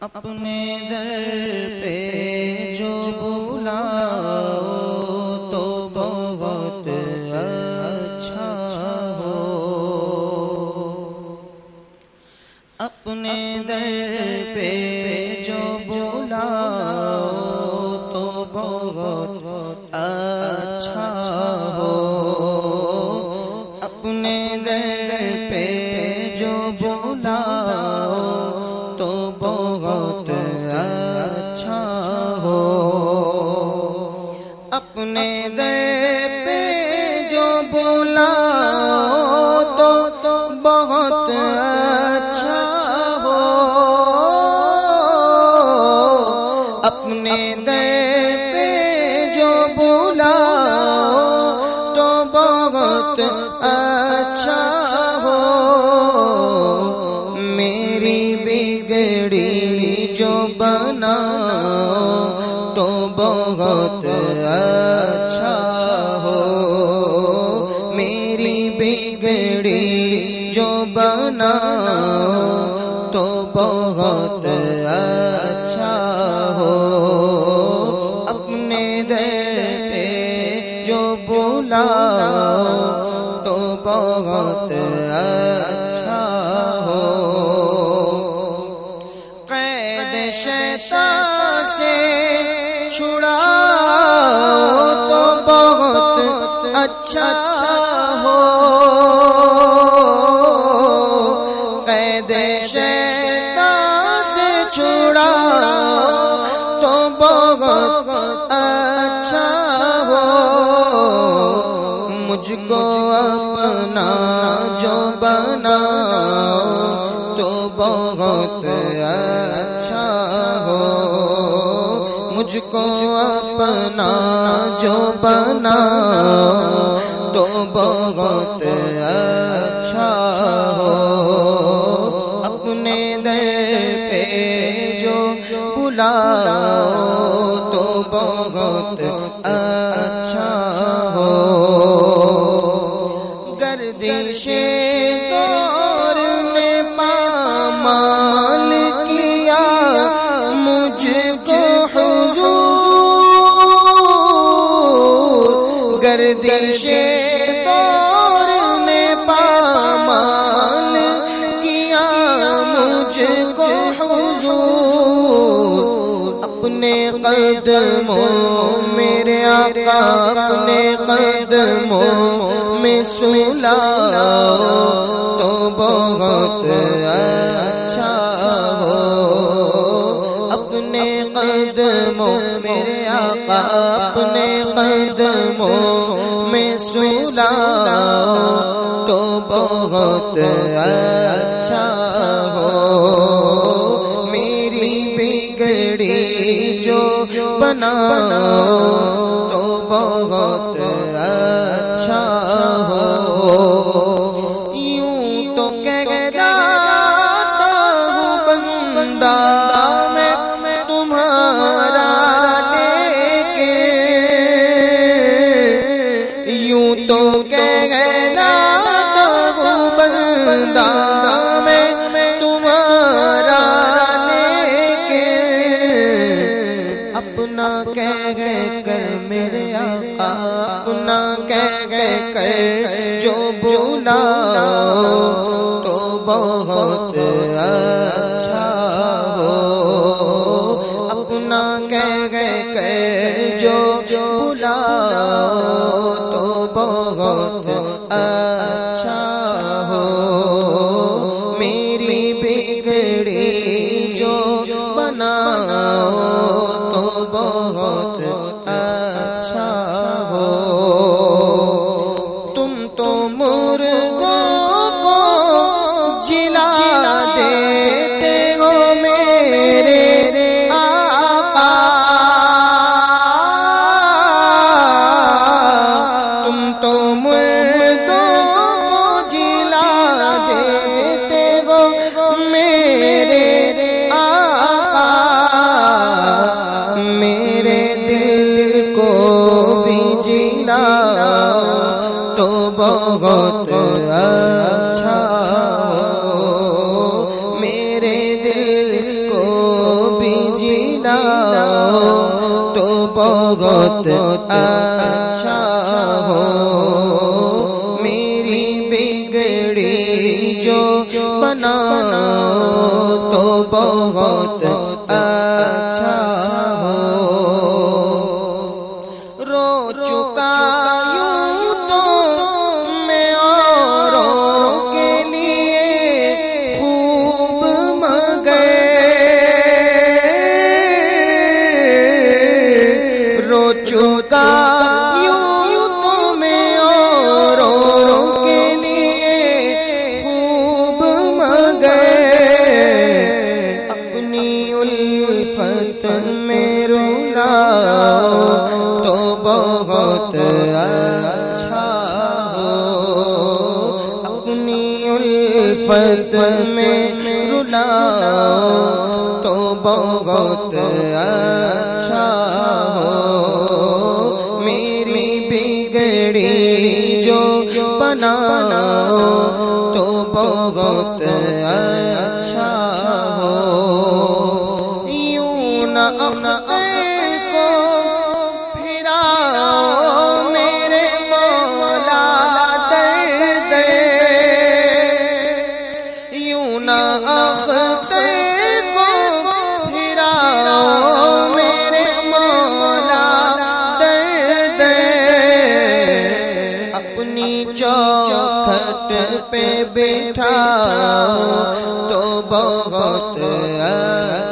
اپنے در پہ جو بولا تو بہت اچھا ہو۔ اپنے در پہ جو بولا تو بہت اچھا ہو۔ اپنے در پہ جو بولا میری بگڑی جو بنا تو بہت اچھا ہو۔ اپنے در پہ جو بولا تو بہت اچھا ہو۔ قید شیطان سے چھڑا تو بہت اچھا ہو۔ قید شیطان سے چھڑا۔ تو بہت اچھا ہو۔ مجھ کو اپنا جو بنا۔ تو بہت اچھا ہو۔ مجھ کو اپنا جو بنا۔ تو بہت اچھا ہو۔ اپنے در پہ جو بلا تو بہت اچھا گردش دور نے پامال کیا مجھ کو حضور اپنے قدموں میرے آقا اپنے قدموں میں سلا تو بہت اچھا ہو اپنے قدموں میرے آقا اپنے میں سنا تو بہت اچھا ہو۔ میری بگڑی جو بنا تو بہت بہت اچھا ہو۔ اپنا کہہ کر جو بولا تو بہت اچھا ہو۔ میری بگڑی جو بنا تو بہت اچھا ہو۔ تم تو مردوں بہت اچھا میرے دل کو بھی جینا تو بہت اچھا چکا یوں تو میں اوروں کے لیے خوب مگر اپنی الفت میں رونا تو بہت اچھا ہو۔ اپنی الفت میں رونا تو بہت اچھا ہو۔ بنا تو بہت اچھا ہو۔ یوں نہ بہت ہے۔